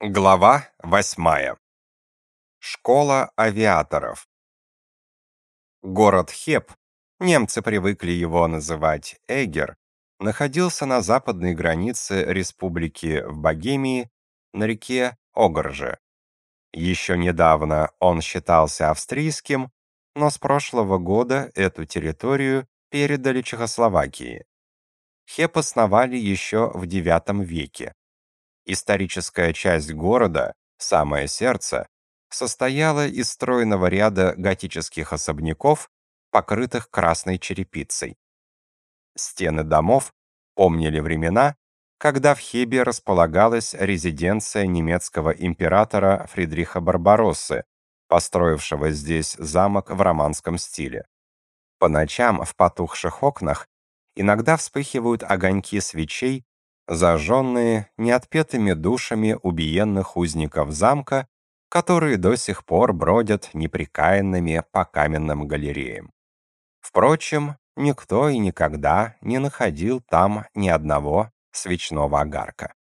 Глава 8. Школа авиаторов. Город Хеп, немцы привыкли его называть Эгер, находился на западной границе республики в Богемии на реке Огрже. Еще недавно он считался австрийским, но с прошлого года эту территорию передали Чехословакии. Хеп основали еще в IX веке. Историческая часть города, самое сердце, состояла из стройного ряда готических особняков, покрытых красной черепицей. Стены домов помнили времена, когда в Хебе располагалась резиденция немецкого императора Фридриха Барбароссы, построившего здесь замок в романском стиле. По ночам в потухших окнах иногда вспыхивают огоньки свечей зажженные неотпетыми душами убиенных узников замка, которые до сих пор бродят неприкаянными по каменным галереям. Впрочем, никто и никогда не находил там ни одного свечного огарка.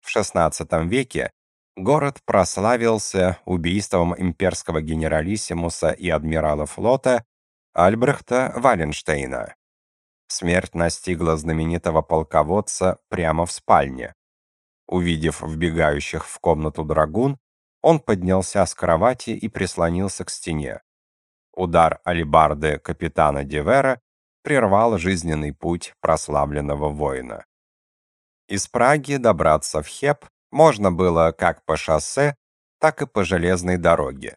В XVI веке город прославился убийством имперского генералиссимуса и адмирала флота Альбрехта Валенштейна, Смерть настигла знаменитого полководца прямо в спальне. Увидев вбегающих в комнату драгун, он поднялся с кровати и прислонился к стене. Удар алебарды капитана Девера прервал жизненный путь прославленного воина. Из Праги добраться в Хеп можно было как по шоссе, так и по железной дороге.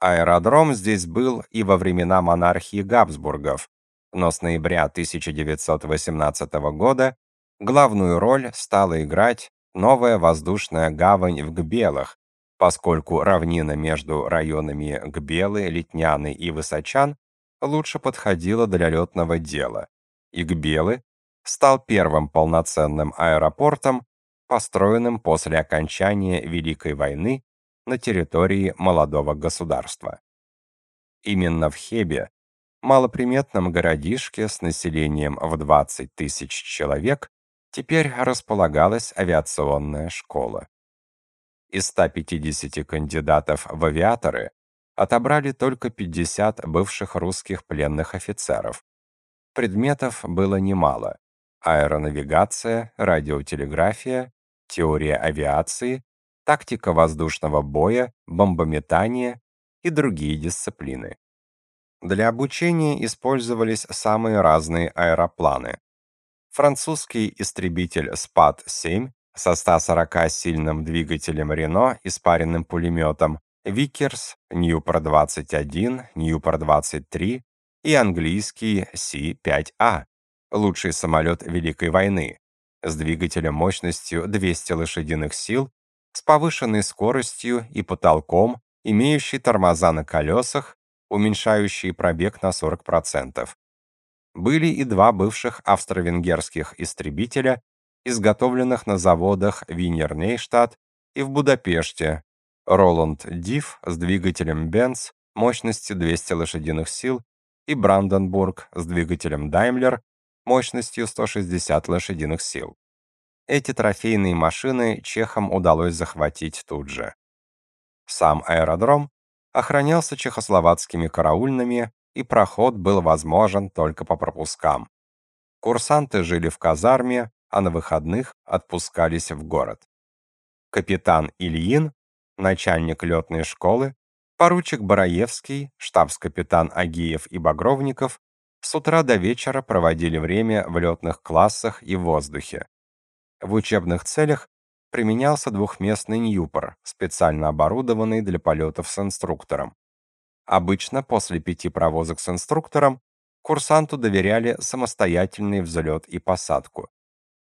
Аэродром здесь был и во времена монархии Габсбургов, но с ноября 1918 года главную роль стала играть новая воздушная гавань в Гбелах, поскольку равнина между районами Гбелы, Летняны и Высочан лучше подходила для летного дела, и Гбелы стал первым полноценным аэропортом, построенным после окончания Великой войны на территории молодого государства. Именно в Хебе малоприметном городишке с населением в 20 тысяч человек теперь располагалась авиационная школа. Из 150 кандидатов в авиаторы отобрали только 50 бывших русских пленных офицеров. Предметов было немало: аэронавигация, радиотелеграфия, теория авиации, тактика воздушного боя, бомбометание и другие дисциплины. Для обучения использовались самые разные аэропланы. Французский истребитель Спад-7 со 140-сильным двигателем Рено и спаренным пулеметом, Викерс, Ньюпор-21, Ньюпор-23 и английский Си-5А, лучший самолет Великой войны, с двигателем мощностью 200 лошадиных сил, с повышенной скоростью и потолком, имеющий тормоза на колесах уменьшающие пробег на 40%. Были и два бывших австро-венгерских истребителя, изготовленных на заводах Винер-Нейштадт и в Будапеште, Роланд Див с двигателем Benz мощностью 200 лошадиных сил и Бранденбург с двигателем Daimler мощностью 160 лошадиных сил. Эти трофейные машины чехам удалось захватить тут же. Сам аэродром охранялся чехословацкими караульными, и проход был возможен только по пропускам. Курсанты жили в казарме, а на выходных отпускались в город. Капитан Ильин, начальник летной школы, поручик Бараевский, штабс-капитан Агиев и Багровников с утра до вечера проводили время в летных классах и в воздухе. В учебных целях применялся двухместный Ньюпор, специально оборудованный для полетов с инструктором. Обычно после пяти провозок с инструктором курсанту доверяли самостоятельный взлет и посадку.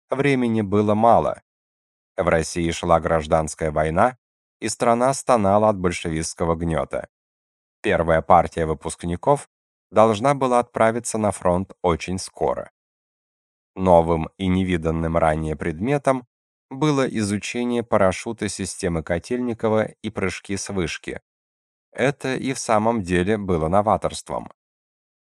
Времени было мало. В России шла гражданская война, и страна стонала от большевистского гнета. Первая партия выпускников должна была отправиться на фронт очень скоро. Новым и невиданным ранее предметом было изучение парашюта системы Котельникова и прыжки с вышки. Это и в самом деле было новаторством.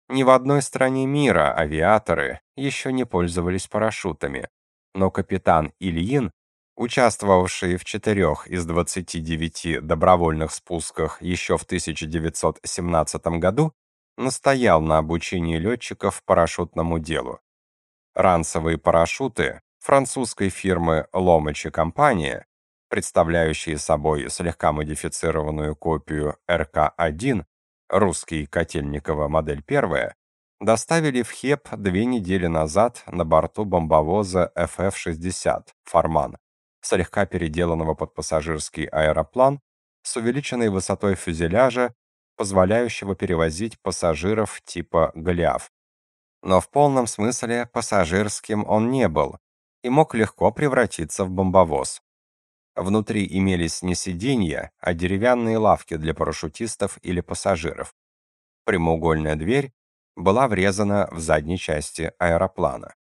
Ни в одной стране мира авиаторы еще не пользовались парашютами, но капитан Ильин участвовавший в четырех из 29 добровольных спусках еще в 1917 году, настоял на обучении летчиков парашютному делу. Ранцевые парашюты французской фирмы Ломачи компания, представляющие собой слегка модифицированную копию РК-1, русский Котельникова модель первая, доставили в Хеп две недели назад на борту бомбовоза FF-60 «Фарман», слегка переделанного под пассажирский аэроплан с увеличенной высотой фюзеляжа, позволяющего перевозить пассажиров типа «Голиаф». Но в полном смысле пассажирским он не был и мог легко превратиться в бомбовоз. Внутри имелись не сиденья, а деревянные лавки для парашютистов или пассажиров. Прямоугольная дверь была врезана в задней части аэроплана.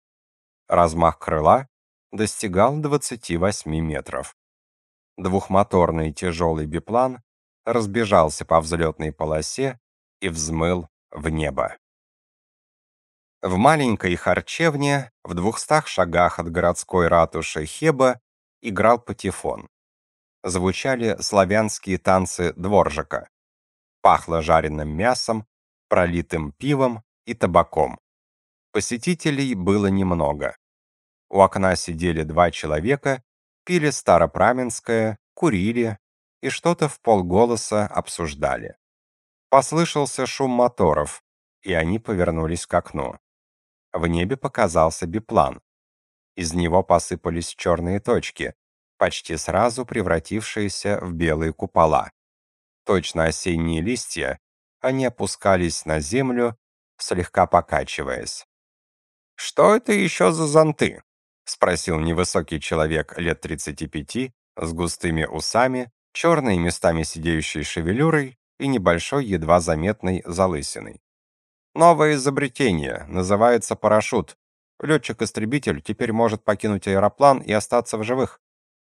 Размах крыла достигал 28 метров. Двухмоторный тяжелый биплан разбежался по взлетной полосе и взмыл в небо. В маленькой харчевне, в двухстах шагах от городской ратуши Хеба, играл патефон. Звучали славянские танцы дворжика. Пахло жареным мясом, пролитым пивом и табаком. Посетителей было немного. У окна сидели два человека, пили старопраменское, курили и что-то в полголоса обсуждали. Послышался шум моторов, и они повернулись к окну. В небе показался биплан. Из него посыпались черные точки, почти сразу превратившиеся в белые купола. Точно осенние листья, они опускались на землю слегка покачиваясь. «Что это еще за зонты?» — спросил невысокий человек лет 35 с густыми усами, черной местами сидеющей шевелюрой и небольшой едва заметной залысиной. «Новое изобретение, называется парашют. Летчик-истребитель теперь может покинуть аэроплан и остаться в живых.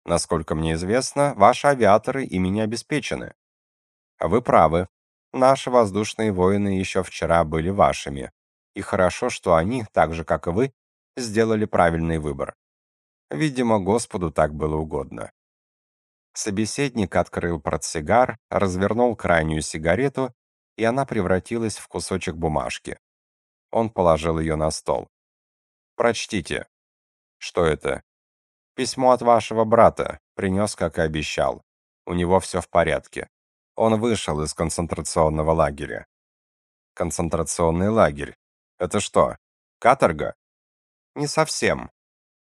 Насколько мне известно, ваши авиаторы ими не обеспечены». «Вы правы», Наши воздушные воины еще вчера были вашими. И хорошо, что они, так же как и вы, сделали правильный выбор. Видимо, Господу так было угодно. Собеседник открыл портсигар, развернул крайнюю сигарету, и она превратилась в кусочек бумажки. Он положил ее на стол. «Прочтите». «Что это?» «Письмо от вашего брата. Принес, как и обещал. У него все в порядке. Он вышел из концентрационного лагеря. Концентрационный лагерь. Это что, каторга? Не совсем.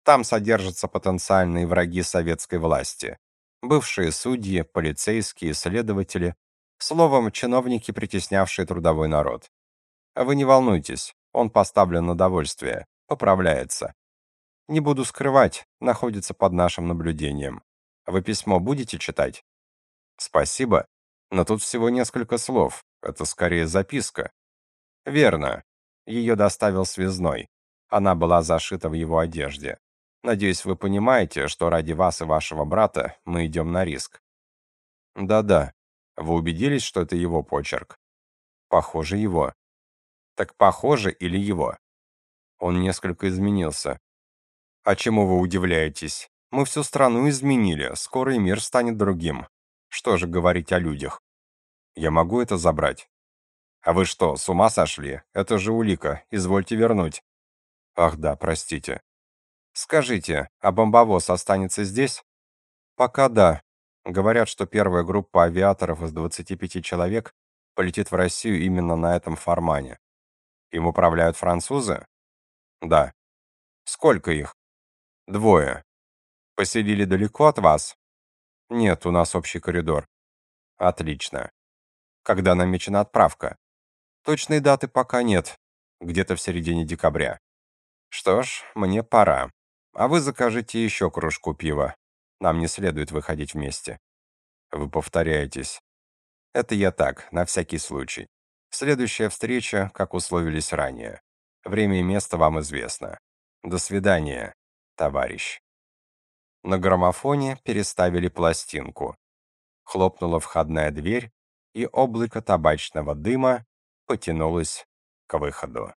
Там содержатся потенциальные враги советской власти. Бывшие судьи, полицейские, следователи. Словом, чиновники, притеснявшие трудовой народ. Вы не волнуйтесь, он поставлен на довольствие, поправляется. Не буду скрывать, находится под нашим наблюдением. Вы письмо будете читать? Спасибо. Но тут всего несколько слов. Это скорее записка. Верно. Ее доставил связной. Она была зашита в его одежде. Надеюсь, вы понимаете, что ради вас и вашего брата мы идем на риск. Да-да. Вы убедились, что это его почерк? Похоже, его. Так похоже или его? Он несколько изменился. А чему вы удивляетесь? Мы всю страну изменили, скоро и мир станет другим. Что же говорить о людях? Я могу это забрать? А вы что, с ума сошли? Это же улика, извольте вернуть. Ах да, простите. Скажите, а бомбовоз останется здесь? Пока да. Говорят, что первая группа авиаторов из 25 человек полетит в Россию именно на этом формане. Им управляют французы? Да. Сколько их? Двое. Поселили далеко от вас? Нет, у нас общий коридор. Отлично. Когда намечена отправка? Точной даты пока нет. Где-то в середине декабря. Что ж, мне пора. А вы закажите еще кружку пива. Нам не следует выходить вместе. Вы повторяетесь. Это я так, на всякий случай. Следующая встреча, как условились ранее. Время и место вам известно. До свидания, товарищ. На граммофоне переставили пластинку. Хлопнула входная дверь, и облако табачного дыма потянулось к выходу.